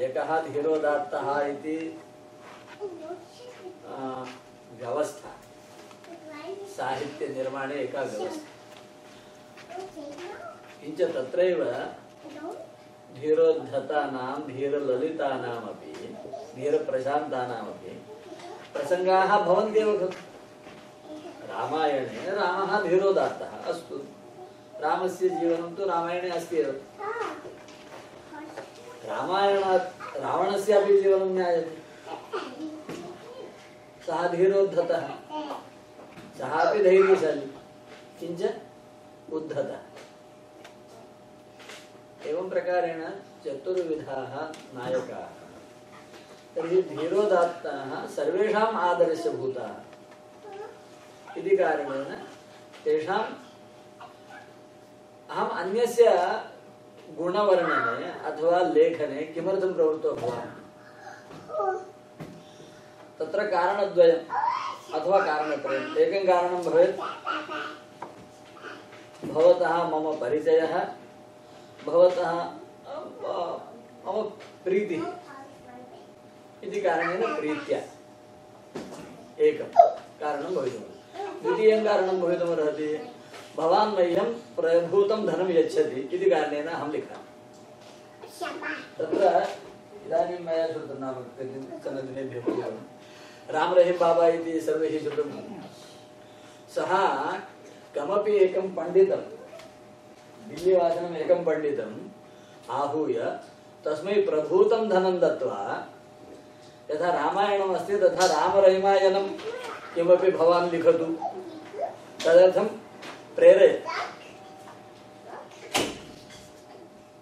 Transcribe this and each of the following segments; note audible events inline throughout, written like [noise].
नायकः धीरोदात्तः इति व्यवस्था। साहित्यनिर्माणे एका व्यवस्था। किञ्च तत्रैव धीरोद्धतानां धीरललितानामपि धीरप्रशान्तानामपि प्रसङ्गाः भवन्त्येव खलु। रामायणे रामः धीरोदात्तः अस्तु। रामस्य जीवनं तु रामायणे अस्ति एव। रामायणात् रावणस्यापि जीवनं ज्ञायते। सः धीरोद्धतः। सः अपि धैर्यशाली। किञ्च उद्धतः। एवं प्रकारेण चतुर्विधाः नायकाः। तर्हि धीरोदात्ताः सर्वेषाम् आदर्शस्य भूताः इति कारणेन तेषाम् अहम् अन्यस्य गुणवर्णने अथवा लेखने किमर्थं प्रवृत्तो भवामि तत्र कारणद्वयम् अथवा कारणत्रयम्। एकं कारणं भवेत्। मम परिचयः मम प्रीतिः इति कारणेन प्रीत्या। एकं कारणं भवितुमर्हति द्वितीयं कारणं भवितुमर्हति। भवान् मह्यं प्रभूतं धनं यच्छति इति कारणेन अहं लिखामि। तत्र इदानीं मया श्रुतं नाम कतिचन दिनेभ्यः पूर्वं बाबा इति सर्वैः श्रुतं। सः कमपि एकं पण्डितं एकं पण्डितम्, आहूय तस्मै प्रभूतं धनं दत्त्वा यथा रामायणम् अस्ति तथा रामरहिमायनं किमपि भवान् लिखतु। तदर्थं प्रेरयति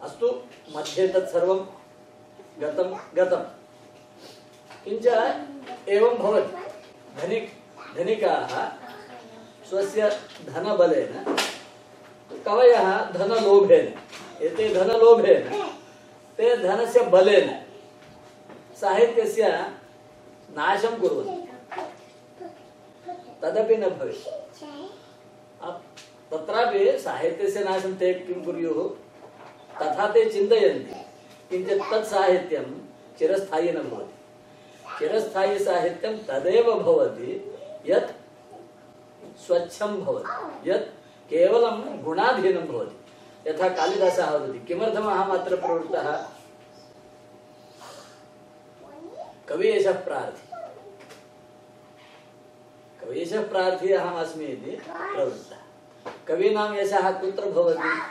अस्तु मध्ये तत्सर्वं गतं गतं। किञ्च एवं भवति। धनिक धनिकाः स्वस्य धनबलेन कवयः धनलोभेन एते धनलोभेन ते धनस्य बलेन साहित्यस्य नाशं कुर्वन्ति। तदपि न अ- तत्रापि साहित्यस्य नाशं ते किं कुर्युः? तथा ते चिन्तयन्ति। किञ्च तत् साहित्यं चिरस्थायि न भवति। चिरस्थायि साहित्यं तदेव भवति यत् स्वच्छं भवति, यत् केवलं गुणाधीनं भवति। यथा कालिदासः वदति किमर्थम् अहम् अत्र प्रवृत्तः? कवि एषः प्रार्थी। कवि एषः प्रार्थी अहमस्मि इति प्रवृत्तः। कवीनां यशः कुत्र भवति?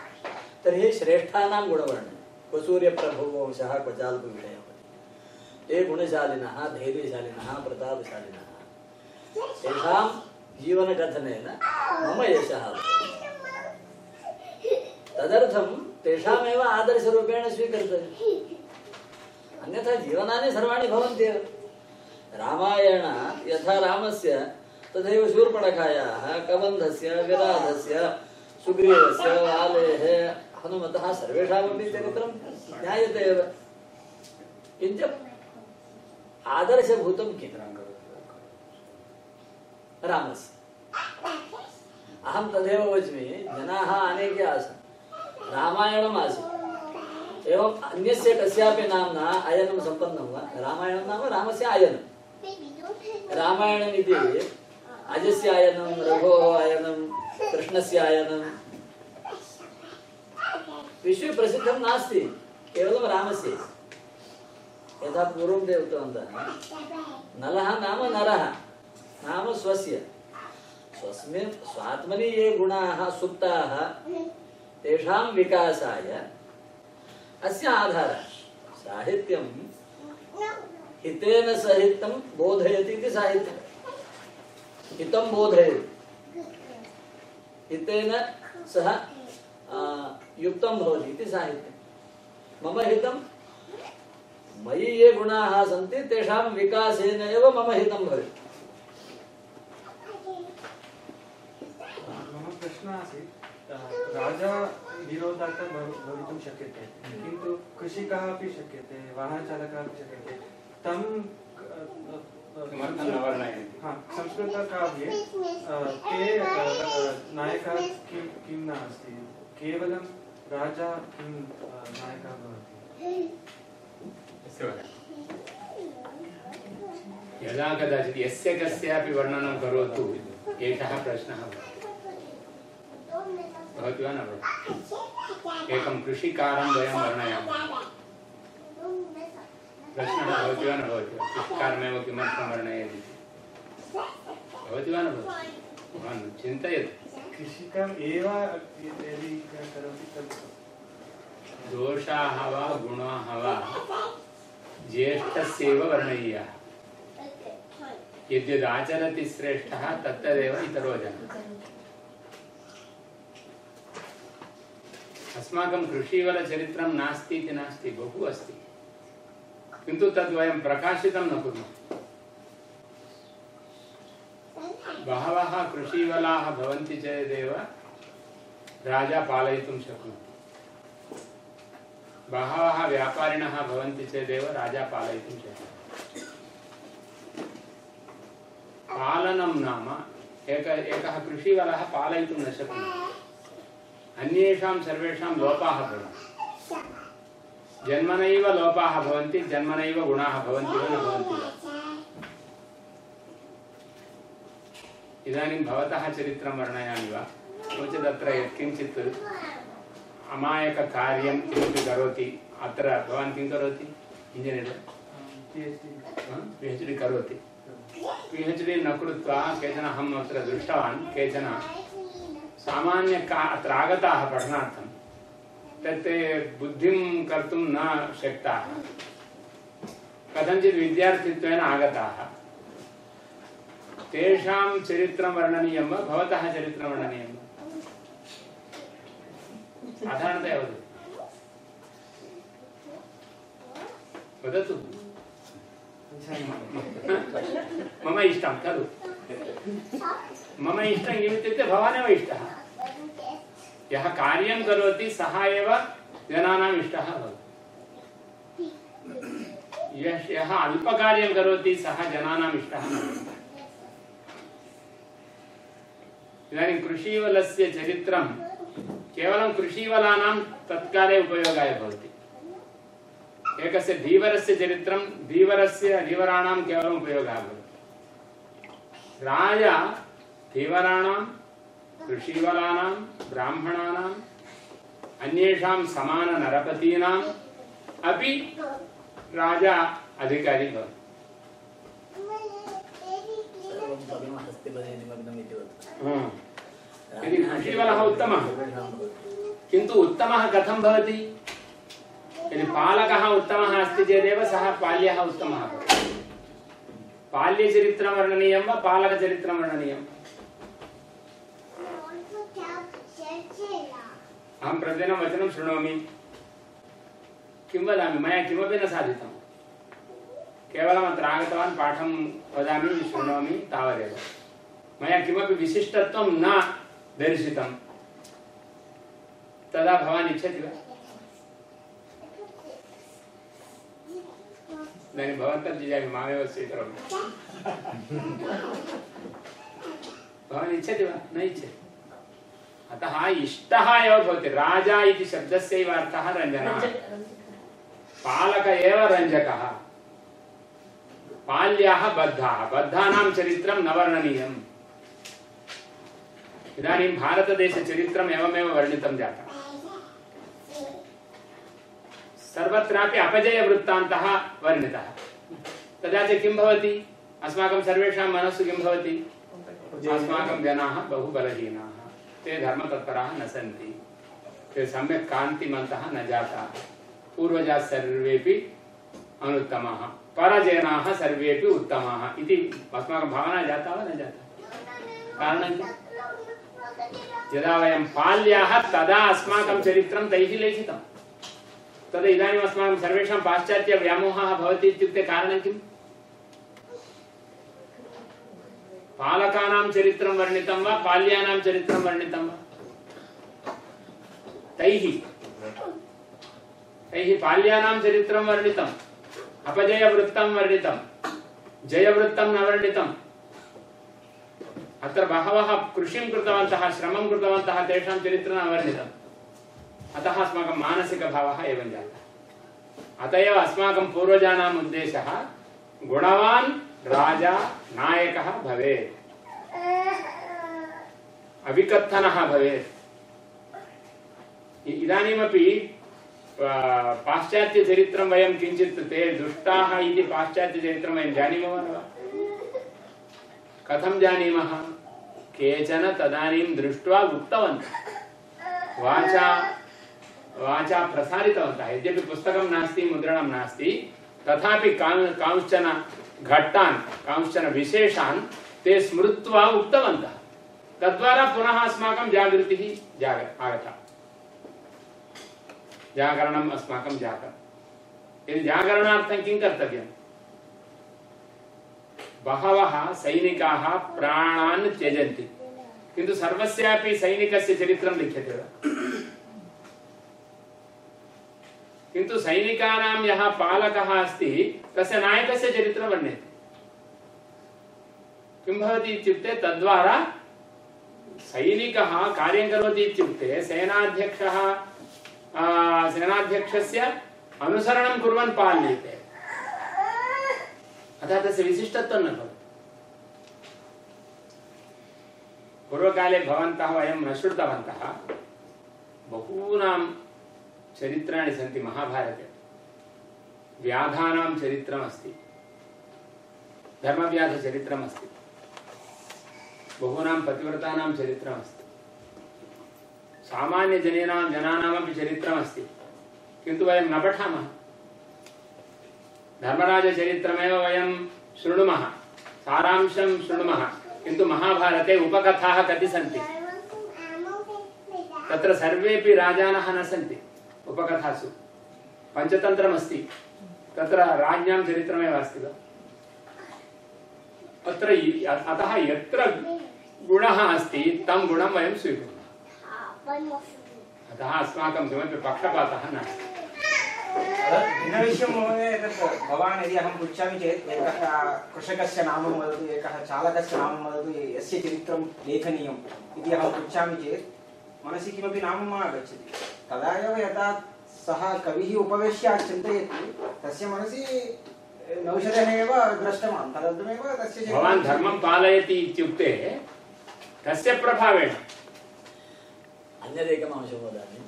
तर्हि श्रेष्ठानां गुणवर्णने। क्वसूर्यप्रभुवंशः क्वचाल्पविषयः ते गुणशालिनः, धैर्यशालिनः, प्रतापशालिनः, तेषां जीवनकथनेन मम यशः तदर्थं तेषामेव आदर्शरूपेण स्वीकर्तव्यम्। अन्यथा जीवनानि सर्वाणि भवन्त्येव। रामायण यथा रामस्य तथैव शूर्पणखायाः, कबन्धस्य विराधस्य सुग्रीवस्य, वालेः, हनुमतः सर्वेषामपि चरित्रं ज्ञायते एव। किञ्च आदर्शभूतं किम् रामस्य। अहं तदेव वच्मि, जनाः अनेके आसन्। रामायणम् आसीत्। एवम् अन्यस्य कस्यापि नाम्ना अयनं सम्पन्नं वा? रामायणं नाम रामस्य आयनं। रामायणम् इति अजस्य आयनं रघोः आयनं कृष्णस्य आयनं विश्वे प्रसिद्धं नास्ति, केवलं रामस्य। यथा पूर्वं ते उक्तवन्तः। नलः नाम नरः, नाम स्वस्य। स्वस्मिन् स्वात्मनि ये गुणाः, सुप्ताः, तेषां विकासाय अस्य आधारः। साहित्यं हितेन सहितं बोधयति इति साहित्यं हितं बोधयति हितेन सह युक्तं भवति इति साहित्यं। मम हितं, मयि ये गुणाः सन्ति, तेषां विकासेन एव मम हितं भवेत्। मम प्रश्नः आसीत् राजा विरोधार्थं भव- भवितुं शक्यते, किन्तु कृषिकः अपि शक्यते, वाहनचालकः अपि शक्यते। तं क-? हा, संस्कृतकाव्ये अ, नायकः किं किं नास्ति? केवलं राजा किं नायकः भवति? यदा कदाचित् यस्य कस्यापि वर्णनं करोतु एषः प्रश्नः भवति। भवति वा न भवति? एकं कृषिकारं वयं वर्णयामः। प्रश्नः भवति वा न भवति वा कृषिकारमेव किमर्थं वर्णयति भवति वा न भवति भवान् चिन्तयतु कृषिकम् एव दोषाः वा गुणाः वा ज्येष्ठस्यैव वर्णयीयाः यद्यदाचरति श्रेष्ठः तत्तदेव इतरो जनः अस्माकं कृषीवलचरित्रं नास्ति इति नास्ति बहु अस्ति किन्तु तद् वयं प्रकाशितं न कुर्मः। बहवः कृषीवलाः चेदेव राजा पालयितुं शक्नोति बहवः व्यापारिणः चेदेव राजा पालयितुं शक्नोति नाम एक एकः कृषिवलः न शक्नोति अन्येषां सर्वेषां लोपाः भवन्ति। जन्मनैव लोपाः भवन्ति जन्मनैव गुणाः भवन्ति वा न भवन्ति इदानीं भवतः चरित्रं वर्णयामि वा? नो चेत् अत्र यत्किञ्चित् अमायककार्यं किमपि करोति अत्र भवान् किं करोति? Engineer? P H D P H D करोति। पि एच् डि न कृत्वा केचन अहम् अत्र दृष्टवान् केचन सामान्य अत्र आगताः पठनार्थं। तत् बुद्धिं कर्तुं न शक्ताः। कथञ्चित् विद्यार्थित्वेन आगताः। तेषां चरित्रं वर्णनीयं वा? भवतः चरित्रं वर्णनीयं वा? साधारणतया वदतु। वदतु। मम इष्टं, खलु। मम इष्टं किमित्युक्ते, भवानेव इष्टः। यः कार्यं करोति सः एव जनानाम् इष्टः भवति। यः यः अल्पकार्यं करोति सः जनानाम् इष्टः इदानीं कृषीवलस्य चरित्रं केवलं कृषीवलानां तत्काले उपयोगाय भवति। एकस्य धीवरस्य चरित्रं धीवरस्य धीवराणां केवलम् उपयोगः भवति। राजा धीवराणां कृषीवलानां ब्राह्मणानाम् अन्येषां समाननरपतीनाम् अपि राजा अधिकारी भवति सर्वं भग्नमस्ति निमग्नम् इति वदति हम्म। यदि कृषीवलः उत्तमः किन्तु उत्तमः कथं भवति यदि पालकः उत्तमः अस्ति चेदेव सः पाल्यः उत्तमः भवति बाल्यचरित्रं वर्णनीयं वा पालकचरित्रं वर्णनीयम् अहं प्रतिदिनं वचनं शृणोमि। किं वदामि? मया किमपि न साधितं केवलम् अत्र आगतवान्, पाठं वदामि, शृणोमि, तावदेव। मया किमपि न दर्शितं तदा भवान् इच्छति वा? न इच्छति। अतः इष्टः एव भवति। राजा इति शब्दस्यैव अर्थः रञ्जनः। पालक एव रञ्जकः। पाल्याः बद्धाः। बद्धानां चरित्रं न वर्णनीयम्। इदानीं भारतदेशचरित्रम् एवमेव वर्णितं जातम् सर्वत्रापि अपजयवृत्तान्तः वर्णितः। तदा च किं भवति? अस्माकं सर्वेषां मनस्सु किं भवति? अस्माकं जनाः बहु बलहीनाः ते धर्मतत्पराः न सन्ति। ते सम्यक् कान्तिमन्तः न जाताः। पूर्वजाः सर्वेपि अनुत्तमाः। परजनाः सर्वेपि उत्तमाः इति अस्माकं भावना जाता वा न जाता? कारणं? यदा वयं बाल्याः, तदा अस्माकं चरित्रं तैः लेखितं। तदा इदानीम् अस्माकं सर्वेषां पाश्चात्यव्यामोहः भवति इत्युक्ते कारणं किम्? पालकानां चरित्रं वर्णितं वा बाल्यानां चरित्रं वर्णितं वा तैः तैः बाल्यानां चरित्रं वर्णितम् अपजयवृत्तं वर्णितं जयवृत्तं न वर्णितम् अत्र बहवः कृषिं कृतवन्तः श्रमं कृतवन्तः तेषां चरित्रं न वर्णितम् अतः अस्माकं मानसिकभावः एवं जातः अत एव अस्माकं पूर्वजानाम् उद्देशः गुणवान् राजा नायकः भवेत्। अविकत्थनः भवेत्। इदानीमपि पाश्चात्यचरित्रं वयं किञ्चित् ते दुष्टाः इति पाश्चात्यचरित्रं वयं जानीमः न वा कथं केचन तदानीं दृष्ट्वा उक्तवन्तः। वाचा वाचा प्रसारितवन्तः। यद्यपि पुस्तकं नास्ति, मुद्रणं नास्ति, तथापि कांश्चन घट्टान्, कांश्चन विशेषान्, ते स्मृत्वा उक्तवन्तः। तद्वारा पुनः अस्माकं जागृतिः जाग, आगता। जागरणम् अस्माकं जातम्। यदि जागरणार्थं किं कर्तव्यम्? बहवः सैनिकाः प्राणान् त्यजन्ति। किन्तु सर्वस्यापि सैनिकस्य चरित्रं लिख्यते वा? किन्तु सैनिकानां यः पालकः अस्ति, तस्य नायकस्य चरित्रं वर्ण्यते। किं भवति इत्युक्ते, तद्वारा सैनिकः कार्यं करोति इत्युक्ते, सेनाध्यक्षः सेनाध्यक्षस्य अनुसरणं कुर्वन् पाल्यते। अतः तस्य विशिष्टत्वं न भवति। पूर्वकाले भवन्तः, वयं न श्रुतवन्तः, बहूनां चरित्राणि सन्ति महाभारते। व्याधानां चरित्रमस्ति धर्मव्याधचरित्रमस्ति बहूनां पतिव्रतानां चरित्रमस्ति सामान्यजनीनां जनानामपि चरित्रमस्ति किन्तु वयं न पठामः। धर्मराजचरित्रमेव वयं शृणुमः। सारांशं शृणुमः। किन्तु महाभारते उपकथाः कति सन्ति? तत्र सर्वेपि राजानः न सन्ति। उपकथासु। पञ्चतन्त्रमस्ति। तत्र राज्ञां चरित्रमेव अस्ति वा अत्र अतः यत्र गुणः अस्ति, तं गुणं वयं स्वीकुर्मः। अतः अस्माकं किमपि पक्षपातः नास्ति। भिन्नविषयं महोदय भवान् यदि अहं पृच्छामि चेत्, एकः कृषकस्य नाम वदतु, एकः चालकस्य नाम वदतु, यस्य चरित्रं लेखनीयम् इति अहं पृच्छामि चेत्, मनसि किमपि नाम आगच्छति। तदा एव यदा सः कविः उपवेश्य चिन्तयति तस्य मनसि नौषधः एव दृष्टवान् तदर्थमेव तस्य भवान् धर्मं पालयति इत्युक्ते तस्य प्रभावेण। अन्यदेकम् अंशं वदामि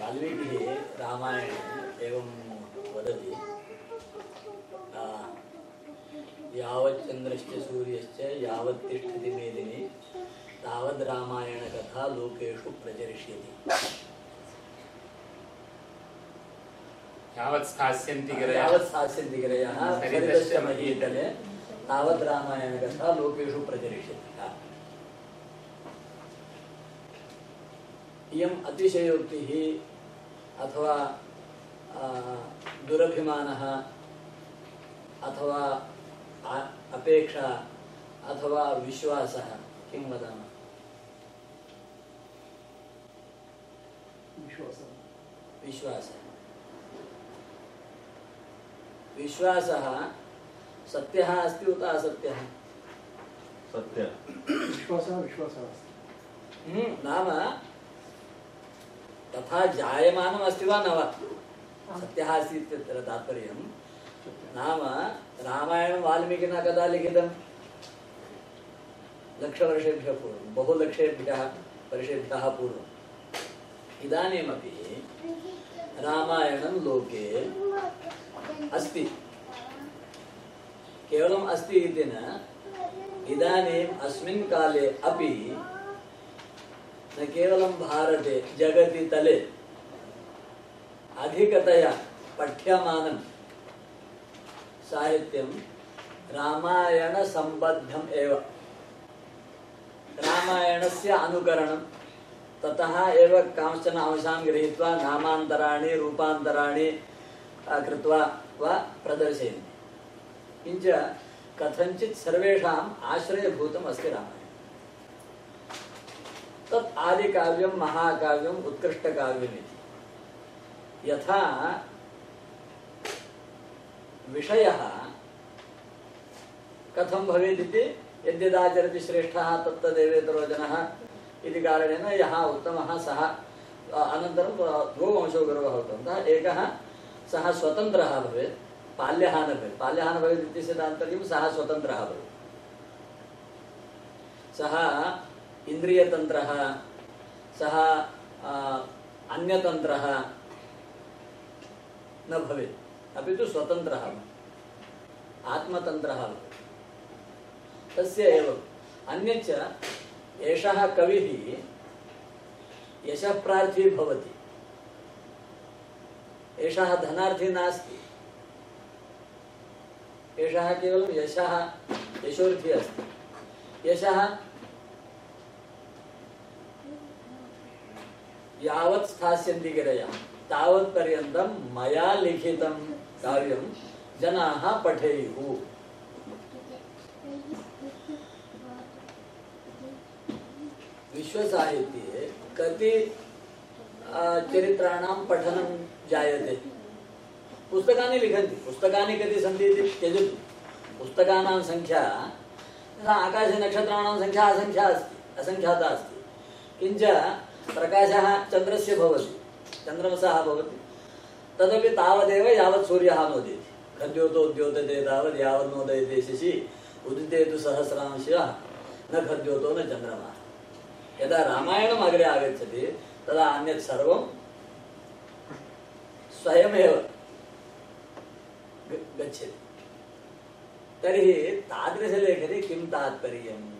वाल्मीकिः रामायणे एवं वदति आ, यावच्चन्द्रश्च सूर्यश्च यावत् तिष्ठति मेदिनी। तावद् रामायणकथा लोकेषु प्रचरिष्यति। यावत् स्थास्यन्ति गिरयः। यावत् स्थास्यन्ति गिरयः। सरितश्च सरितश्च महीतले तावद् रामायणकथा लोकेषु प्रचरिष्यति। इयम् अतिशयोक्तिः अथवा दुरभिमानः अथवा अपेक्षा अथवा विश्वासः। किं वदामः? विश्वासः विश्वासः सत्यः अस्ति उत असत्यः। सत्य। विश्वासः विश्वासः अस्ति। हम्म, नाम तथा जायमानम् अस्ति वा न वा? सत्यः अस्ति इत्यत्र तात्पर्यं। नाम रामायणं वाल्मीकिना कदा लिखितं? लक्षवर्षेभ्यः पूर्वं बहुलक्षेभ्यः वर्षेभ्यः पूर्वम् इदानीमपि रामायणं लोके अस्ति। केवलम् अस्ति इति न, इदानीम् अस्मिन् काले अपि न केवलं भारते, जगति तले अधिकतया पठ्यमानं साहित्यं रामायणसम्बद्धम् एव। रामायणस्य अनुकरणं ततः एव कांश्चन अंशान् गृहीत्वा नामान्तराणि रूपान्तराणि कृत्वा वा प्रदर्शयन्ति। किञ्च कथञ्चित् सर्वेषाम् आश्रयभूतम् अस्ति रामायणं। तत् आदिकाव्यं महाकाव्यम् उत्कृष्टकाव्यमिति। यथा विषयः कथं भवेत् इति यद्यदाचरति श्रेष्ठः, तत्तदेवेतरो जनः इति कारणेन यः उत्तमः सः अनन्तरं द्वौ अंशौ गुरवः उक्तवन्तः एकः, सः स्वतन्त्रः भवेत् पाल्यः न भवेत्। पाल्यः न भवेत् इत्यस्य तात्पर्यं सः स्वतन्त्रः भवेत्। सः इन्द्रियतन्त्रः, सः अन्यतन्त्रः न भवेत्। अपि तु स्वतन्त्रः आत्मतन्त्रः भवेत्। तस्य एवम्। अन्यच्च एषः कविः यशःप्रार्थी भवति। एषः धनार्थी नास्ति। एषः केवलं यशः यशोर्थी अस्ति। यशः यावत् स्थास्यन्ति गिरया तावत् पर्यन्तं मया लिखितं काव्यं जनाः पठेयुः। विश्वसाहित्ये कति चरित्राणां पठनं जायते। पुस्तकानि लिखन्ति। पुस्तकानि कति सन्ति इति त्यजतु। पुस्तकानां संख्या, तथा आकाशे नक्षत्राणां संख्या असङ्ख्या अस्ति असङ्ख्याता अस्ति। किञ्च प्रकाशः चन्द्रस्य भवति चन्द्रमसः भवति। तदपि तावदेव यावत् सूर्यः नोदेति खद्योतोद्योतते तावत् यावत् नोदयते शशि, उदिते तु सहस्रांशः। न खद्योतो न चन्द्रमः। यदा रामायणम् अग्रे आगच्छति, तदा अन्यत् सर्वं स्वयमेव गच्छति। तर्हि तादृशलेखने किं तात्पर्यम्?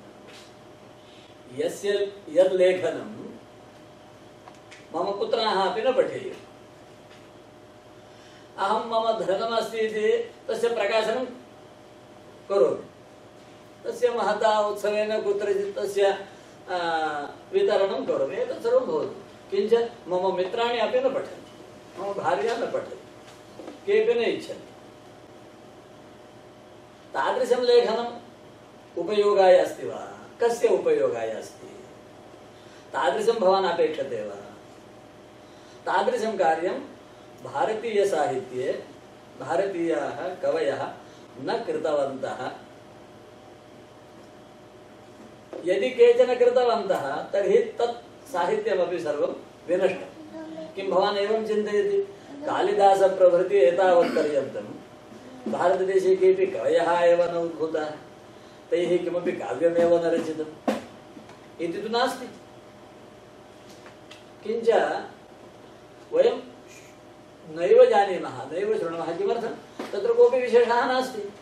यस्य यद् लेखनं मम पुत्राः अपि न पठेयुः। अहं मम धनमस्ति इति तस्य प्रकाशनं करोमि। तस्य महता उत्सवेन कुत्रचित् तस्य वितरणं करोमि। एतत् सर्वं भवति। किञ्च मम मित्राणि अपि न पठन्ति। मम भार्या न पठति। केऽपि न इच्छन्ति। तादृशं लेखनम् उपयोगाय अस्ति वा? कस्य उपयोगाय अस्ति? तादृशं भवान् अपेक्षते वा? तादृशं कार्यं भारतीयसाहित्ये भारतीयाः कवयः न कृतवन्तः। यदि केचन कृतवन्तः, तर्हि तत् साहित्यमपि सर्वं विनष्टं किं भवान् एवं चिन्तयति? कालिदासप्रभृति एतावत्पर्यन्तं भारतदेशे केऽपि कवयः एव न उद्भूताः। तैः किमपि काव्यमेव न रचितम्। इति तु नास्ति। किञ्च वयं नैव जानीमः, नैव शृणुमः किमर्थं? तत्र कोऽपि विशेषः नास्ति।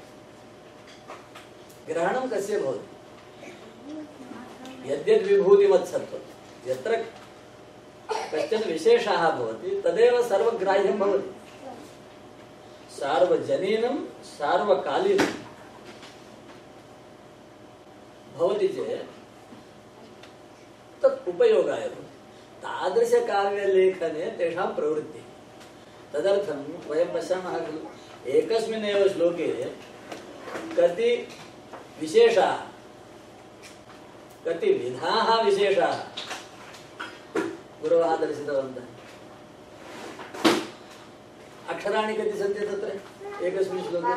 ग्रहणं कस्य भवति? यद्यद् विभूतिमत्सत्त्वं यत्र कश्चन विशेषः भवति, तदेव सर्वग्राह्यं भवति। सार्वजनीनं, सार्वकालीनं। भवति चेत् तत् उपयोगाय भवति। तादृशकाव्यलेखने तेषां प्रवृत्तिः। तदर्थं वयं पश्यामः खलु, एकस्मिन्नेव श्लोके कति विशेषाः कति विधाः विशेषाः गुरवः दर्शितवन्तः अक्षराणि कति सन्ति तत्र एकस्मिन् श्लोके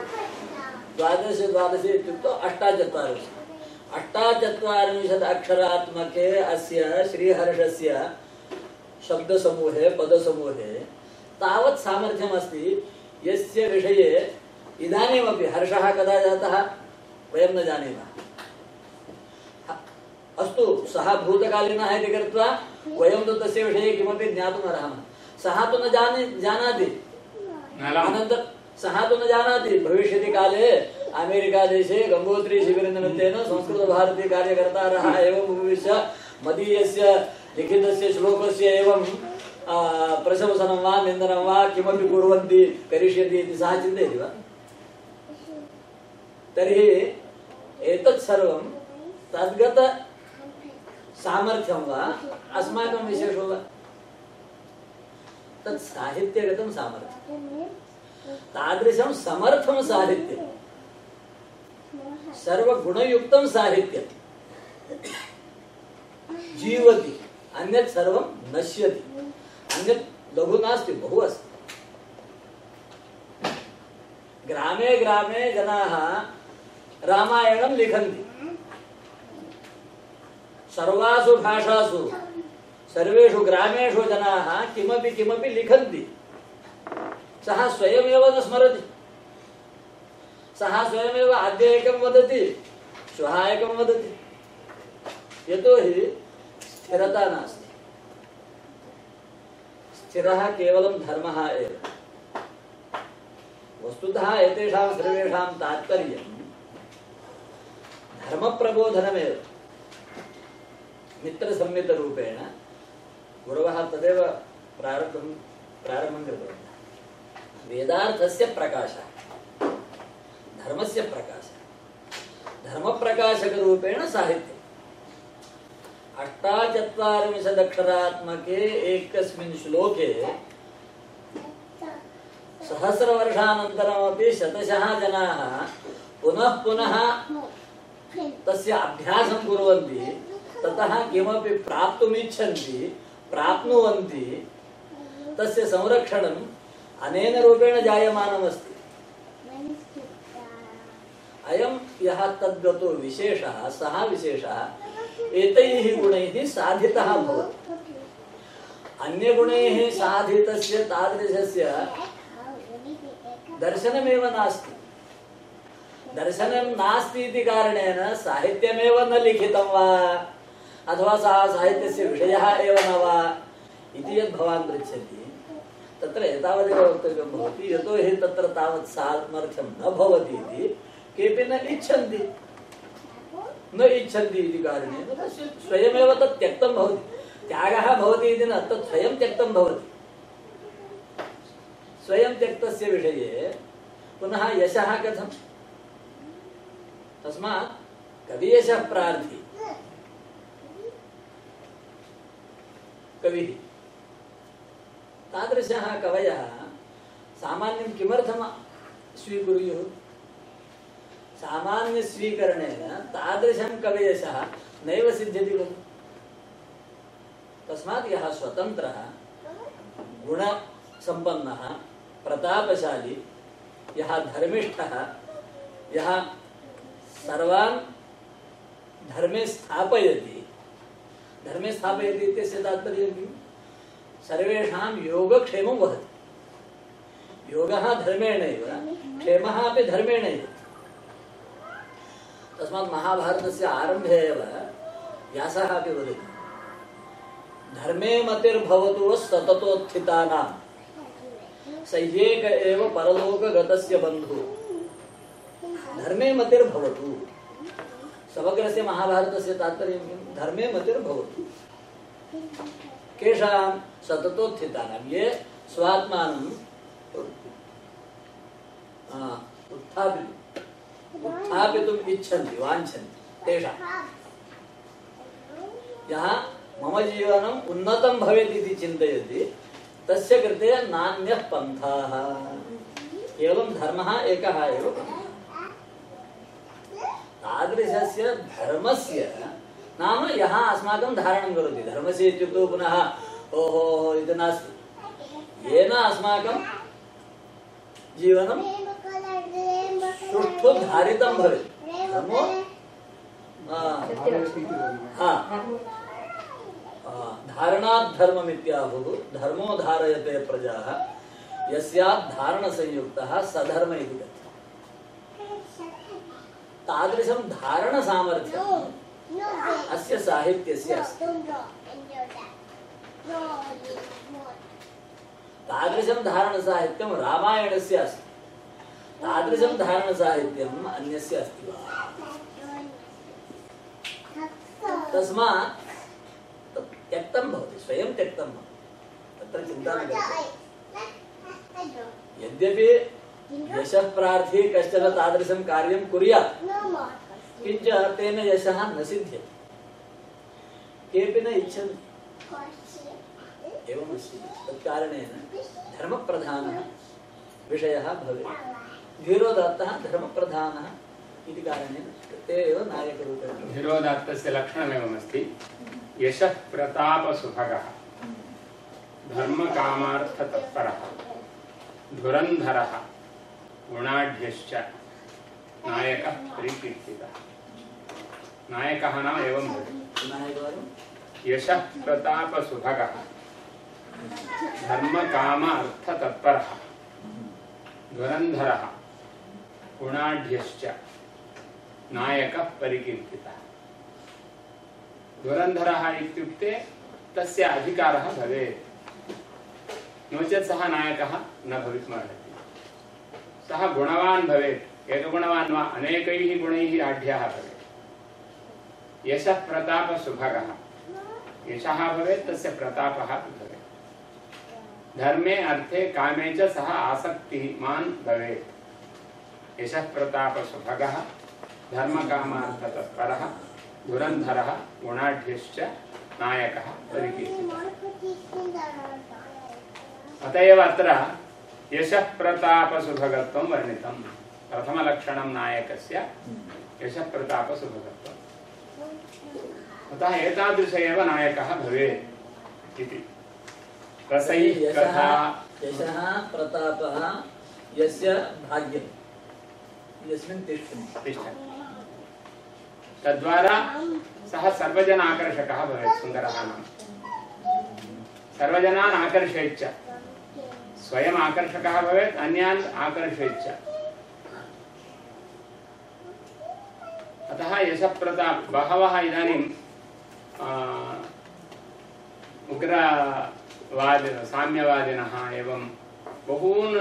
द्वादश द्वादश इत्युक्तौ अष्टाचत्वारिंशत् अष्टाचत्वारिंशत् अक्षरात्मके अस्य श्रीहर्षस्य शब्दसमूहे पदसमूहे तावत् सामर्थ्यमस्ति यस्य विषये इदानीमपि हर्षः कदा जातः वयं न जानीमः अस्तु सः भूतकालीनः इति कृत्वा वयं तु तस्य विषये किमपि ज्ञातुम् अर्हामः। सः तु न जाने जानाति। अनन्तरं सः तु न जानाति। भविष्यति काले अमेरिकादेशे गङ्गोत्रीशिबिरनिमित्तेन संस्कृतभारतीकार्यकर्तारः एवम् उपविश्य मदीयस्य लिखितस्य श्लोकस्य एवं प्रशंसनं वा निन्दनं वा किमपि कुर्वन्ति करिष्यन्ति इति सः चिन्तयति वा? तर्हि एतत् सर्वं तद्गत सामर्थ्यं वा? अस्माकं विशेषो वा? तत् साहित्यगतं सामर्थ्यं। तादृशं समर्थं साहित्यं। सर्वगुणयुक्तं साहित्यं। जीवति, अन्यत् सर्वं नश्यति। अन्यत् लघु नास्ति, बहु अस्ति। ग्रामे ग्रामे जनाः रामायणं लिखन्ति। सर्वासु भाषासु, सर्वेषु ग्रामेषु जनाः किमपि किमपि लिखन्ति। सः स्वयमेव न स्मरति। सः स्वयमेव अद्य एकं वदति श्वः एकं वदति। यतोहि स्थिरता नास्ति। स्थिरः केवलं धर्मः एव। वस्तुतः एतेषां सर्वेषां तात्पर्यं धर्मप्रबोधनमेव। मित्रसंहितरूपेण गुरवः तदेव प्रारब्धं प्रारम्भं कृतवन्तः। वेदार्थस्य प्रकाशः, धर्मस्य प्रकाशः, धर्मप्रकाशकरूपेण साहित्यम्। अष्टाचत्वारिंशदक्षरात्मके एकस्मिन् श्लोके सहस्रवर्षानन्तरमपि शतशः जनाः पुनः पुनः तस्य अभ्यासं कुर्वन्ति। ततः किमपि प्राप्तुमिच्छन्ति, प्राप्नुवन्ति, तस्य संरक्षणम् अनेन रूपेण जायमानमस्ति। अयं यः तद्गतो विशेषः, सः विशेषः, एतैः गुणैः साधितः भवति। अन्यगुणैः साधितस्य तादृशस्य दर्शनमेव नास्ति। दर्शनं नास्ति इति कारणेन साहित्यमेव न लिखितं वा? अथवा सः साहित्यस्य विषयः एव न वा इति यद् भवान् पृच्छति, तत्र एतावदेव वक्तव्यं भवति यतोहि तत्र तावत् सामर्थ्यं न भवति इति केऽपि न इच्छन्ति। न इच्छन्ति इति कारणेन तस्य स्वयमेव तत् त्यक्तं भवति। त्यागः भवति इति न, तत् स्वयं त्यक्तं भवति। स्वयं त्यक्तस्य विषये पुनः यशः कथम्? तस्मात् कवियशः प्रार्थी। कविः। तादृशः कवयः सामान्यं किमर्थं स्वीकुर्युः? सामान्यस्वीकरणेन तादृशं कवयशः नैव सिद्ध्यति खलु। तस्मात् यः स्वतन्त्रः, गुणसम्पन्नः, प्रतापशाली, यः धर्मिष्ठः, यः सर्वान् धर्मे स्थापयति धर्मे स्थापयति इत्यस्य तात्पर्यं किं सर्वेषां योगक्षेमं वहति योगः धर्मेणैव, क्षेमः अपि धर्मेणैव। तस्मात् महाभारतस्य आरम्भे एव व्यासः अपि वदति। धर्मे मतिर्भवतु सततोत्थितानां सह्येक एव परलोकगतस्य बन्धुः। धर्मे मतिर्भवतु। समग्रस्य महाभारतस्य तात्पर्यं किं? धर्मे मतिर्भवतु। केषां सततोत्थितानां, ये स्वात्मानं उत्थापितुम् उत्थापितुम् इच्छन्ति, वाञ्छन्ति, तेषां। यः मम जीवनम् उन्नतं भवेत् इति तस्य कृते नान्यः केवलं धर्मः एकः एव पन्थः। तादृशस्य धर्मस्य नाम यः अस्माकं धारणं करोति। धर्मस्य इत्युक्तौ पुनः, ओहो, इति नास्ति। येन अस्माकं जीवनं सुष्ठु धारितं भवेत्। धर्मो? धारणात् धर्ममित्याहुः धर्मो धारयते प्रजाः धारणसंयुक्तः सधर्म इति कथ्यते। तादृशं धारणसामर्थ्यम् अस्य साहित्यस्य। अस्ति तादृशं धारणसाहित्यं रामायणस्य अस्ति। तादृशं धारणसाहित्यम् अन्यस्य अस्ति वा? तस्मात् त्यक्तं भवति स्वयं त्यक्तं भवति। तत्र चिन्ता न यद्यपि यशः प्रार्थी कश्चन तादृशं कार्यं कुर्यात् किञ्च तेन यशः न सिद्ध्यति। केऽपि न इच्छन्ति एवमस्ति तत्कारणेन धर्मप्रधानः विषयः भवेत्। धीरोदात्तः धर्मप्रधानः इति कारणेन ते एव नायकरूपेण धीरोदात्तस्य लक्षणमेवमस्ति यशः प्रतापसुभगः धर्मकामार्थतत्परः। धुरन्धरः। गुणाढ्यश्च। नायकः परिकीर्तितः। नायकः नाम एवं भवति। यशः प्रतापसुभगः। धर्मकाम अर्थतत्परः। धुरन्धरः। गुणाढ्यश्च। नायकः परिकीर्तितः। धुरन्धरः इत्युक्ते तस्य अधिकारः भवेत्। नो चेत् सः नायकः न भवितुमर्हति। सः गुणवान् भवेत्। एकगुणवान् वा? अनेकैः गुणैः आढ्यः भवेत्। यशः प्रतापसुभगः यशः भवेत्, तस्य प्रतापः भवेत्। धर्मे, अर्थे, कामे च सः आसक्तिमान् भवेत्। यशः प्रतापसुभगः धर्मकामार्थतत्परः धुरन्धरः, गुणाढ्यश्च नायकः परिकीर्तितः। अत एव अत्र यशः प्रतापसुभगत्वं वर्णितं। प्रथमलक्षणं नायकस्य यशः प्रतापसुभगत्वम् अतः एतादृश एव नायकः भवेत् इति। रसैः कथा। यशः प्रतापः यस्य भाग्यं यस्मिन् तिष्ठति तिष्ठति तद्वारा सः सर्वजन आकर्षकः भवेत् सुन्दरः नाम। सर्वजनान् आकर्षयेच्च स्वयम् आकर्षकः भवेत्, अन्यान् आकर्षयेच्च अतः यशप्रताप बहवः इदानीं उग्रवाद साम्यवादिनः एवं बहून्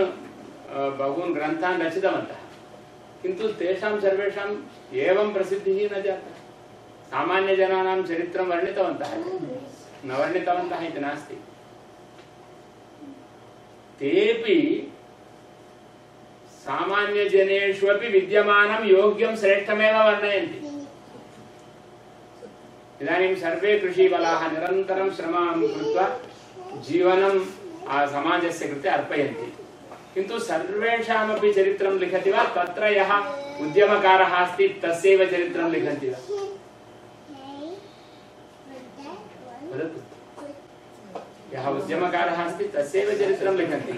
बहून् ग्रन्थान् रचितवन्तः। किन्तु तेषां सर्वेषाम् एवं प्रसिद्धिः न जाता। सामान्यजनानां चरित्रं वर्णितवन्तः। न वर्णितवन्तः इति नास्ति। तेपि सामान्यजनेषु अपि विद्यमानं योग्यं श्रेष्ठमेव वर्णयन्ति इदानीं सर्वे कृषिबलाः निरन्तरं श्रमं कृत्वा जीवनं आ, समाजस्य कृते अर्पयन्ति किन्तु सर्वेषामपि चरित्रं लिखति वा तत्र यः उद्यमकारः अस्ति तस्यैव चरित्रं लिखन्ति वा यः उद्यमकारः अस्ति तस्यैव चरित्रं लिखन्ति।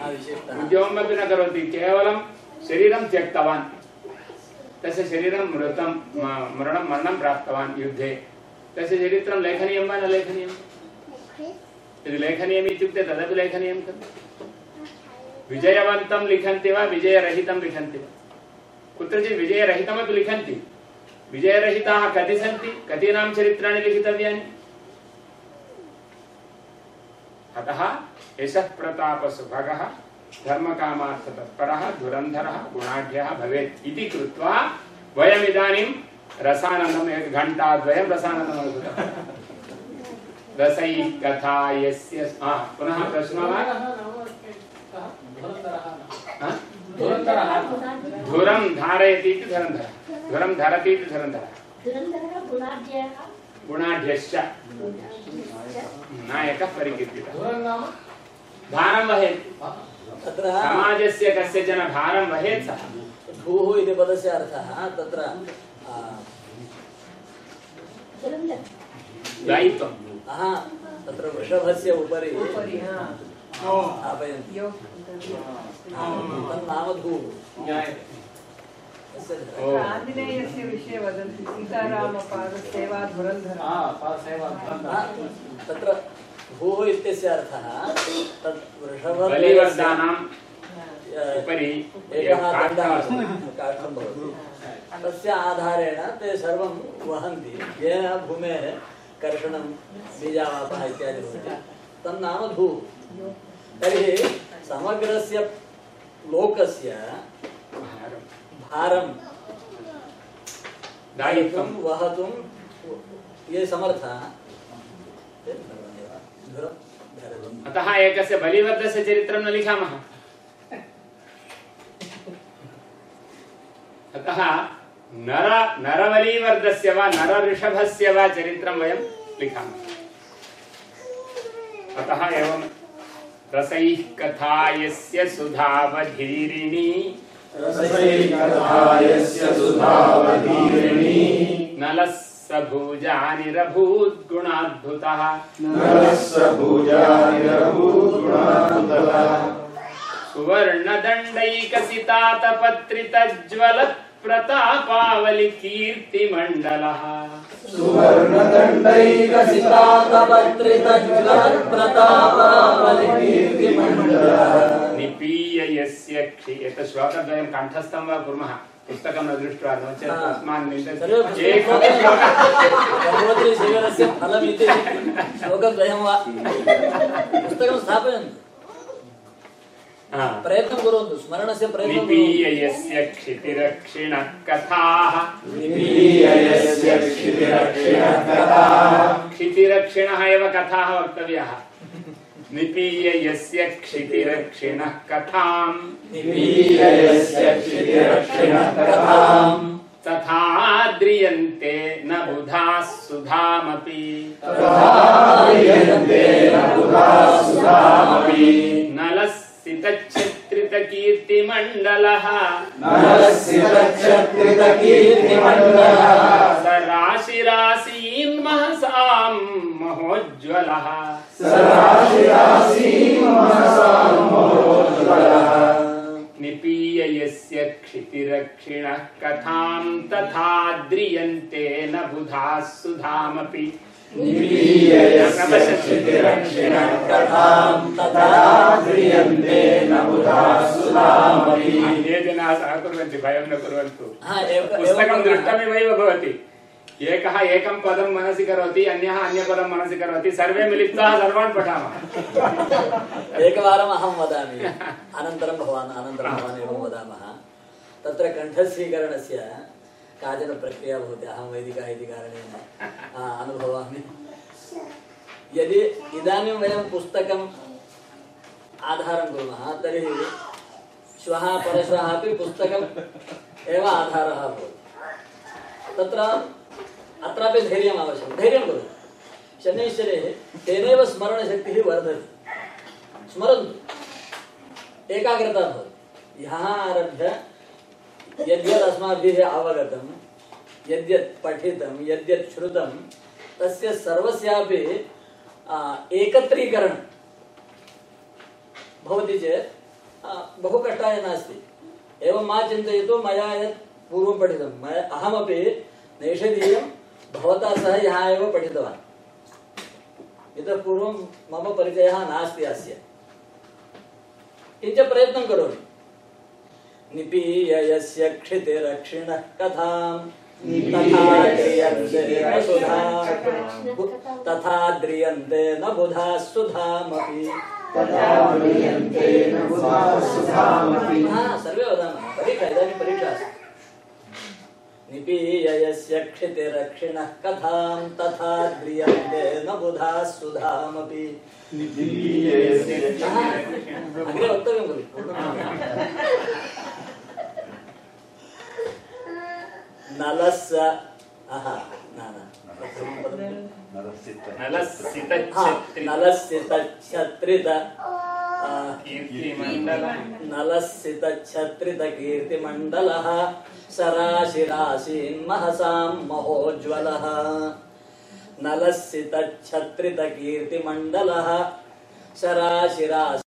उद्यममपि न करोति केवलं शरीरं त्यक्तवान्। तस्य शरीरं मृतं मरणं मरणं प्राप्तवान् युद्धे। तस्य चरित्रं लेखनीयं वा न लेखनीयं यदि लेखनीयम् इत्युक्ते तदपि लेखनीयं खलु। विजयवन्तं लिखन्ति वा विजयरहितं लिखन्ति वा? कुत्रचित् विजयरहितमपि लिखन्ति। विजयरहिताः कति सन्ति? कतीनां चरित्राणि लिखितव्यानि? अतः यशः प्रतापसुभगः धर्मकामार्थतत्परः, धुरन्धरः, गुणाढ्यः भवेत् इति कृत्वा वयमिदानीं रसानन्दम् एकघण्टाद्वयं रसानन्दम् अनुभूतम् रसैः कथा यस्य पुनः प्रश्नो? धुरं धारयति इति धुरन्धरः। धुरं धरति इति धुरन्धरः। गुणाढ्यश्च नायकः परिकीर्तितः भारं वहेत्। तत्र समाजस्य कस्यचन भारं वहेत्। सः भूः इति पदस्य अर्थः तत्र अह तत्र वृषभस्य उपरि स्थापयन्ति। तन्नाम धूः। आञ्जनेयस्य विषये वदन्ति। सीतारामपादसेवा तत्र भूः इत्यस्य अर्थः तत् वृषभदेवस्य उपरि एकः काष्ठः काष्ठं भवति तस्य आधारेण ते सर्वं वहन्ति। येन भूमेः कर्षणं बीजावापः इत्यादि भवति। तन्नाम धूः तर्हि समग्रस्य लोकस्य भारं दायित्वं दायित्वं वहतुं ये समर्थाः। अतः एकस्य बलिवर्धस्य चरित्रं न लिखामः। अतः नर नरबलीवर्धस्य वा नरऋषभस्य वा चरित्रं वयं लिखामः। अतः एवं रसैः कथा यस्य सुधावधीरिणी यस्य नलः स भुजानिभूद्गुणाद्भुतः कुवर्णदण्डैकसितातपत्रितज्ज्वलत्प्रतापावलिकीर्तिमण्डलः नरः स भुजानिरभूद्गुणान्तः सुवर्णदण्डैकसितातपत्रितज्ज्वलत् प्रतापावलि कीर्तिमण्डलः सुवर्णदण्डैकसितातपत्रितज्ज्वलत्प्रतापावलिकीर्तिमण्डलः सदामपीर्तिमण्डलः निपीय यस्य क्षि एतत् श्लोकद्वयं कण्ठस्थं वा कुर्मः पुस्तकं न दृष्ट्वा नो चेत् हा। अस्मान् सर्वे निन्दन्ति एकमपि श्लोकः गङ्गोत्री शिबिरस्य फलमिति श्लोकद्वयं वा पुस्तकं स्थापयन्तु हा। प्रयत्नं कुर्वन्तु स्मरणस्य प्रयत्नं यस्य क्षितिरक्षिणः कथाः क्षितिरक्षिणः एव कथाः वक्तव्याः। निपीयस्य क्षितिरक्षिणः कथाम् तथा द्रियन्ते न बुधाः सुधामपि तथायन्ते न बुधाः सुधामपि नलस्सितच्छत्रितकीर्तिमण्डलः नरस्सितच्छत्रितकीर्तिमण्डलः स राशिराशीन् महसाम् महोज्ज्वलः। निपीय यस्य क्षितिरक्षिणः कथाम् तथा द्रियन्ते न बुधाः सुधामपि पुस्तकं एवं- भवति एकः एकं पदं मनसि करोति सर्वे मिलित्वा सर्वान् पठामः एकवारम् अहं वदामि अनन्तरं भवान् अनन्तरं भवान् एवं वदामः तत्र कण्ठस्वीकरणस्य काचन प्रक्रिया भवति अहं वैदिकः इति कारणेन अनुभवामि यदि इदानीं वयं पुस्तकम् आधारं कुर्मः तर्हि श्वः, परश्वः अपि पुस्तकम् एव आधारः भवति। तत्र अत्रापि धैर्यम् आवश्यकं। धैर्यं करोतु शनैश्वरेः तेनैव स्मरणशक्तिः स्मरन्तु। एकाग्रता भवति। आरभ्य यद्यद् अस्माभिः अवगतं यद्यत् पठितं यद्यत् श्रुतं तस्य सर्वस्यापि एकत्रीकरणं भवति चेत् बहु कष्टाय नास्ति। एवं मा चिन्तयतु, मया यत् पूर्वं पठितं। अहमपि नैषधीयं भवता सह यः एव पठितवान्। इतः पूर्वं मम परिचयः नास्ति अस्य। किञ्च प्रयत्नं करोमि। निपीय यस्य क्षितिरक्षिणः कथां तथा द्रियन्ते न बुधाः सुधामपि। हा, सर्वे वदामः। परीक्षा इदानीं परीक्षा अस्ति। निपीय यस्य क्षितिरक्षिणः कथां तथा द्रियन्ते न बुधाः सुधामपि। अग्रे वक्तव्यं खलु [laughs] नलस्य आहा न न प्रथमं पदं हा नलस्सितच्छत्रि नलस्यतच्छत्रित आ, कीर्तिमण्डल सराशिराशीन्महसां महोज्ज्वलः नलस्सितच्छत्रितकीर्तिमण्डलः सराशिराशीन्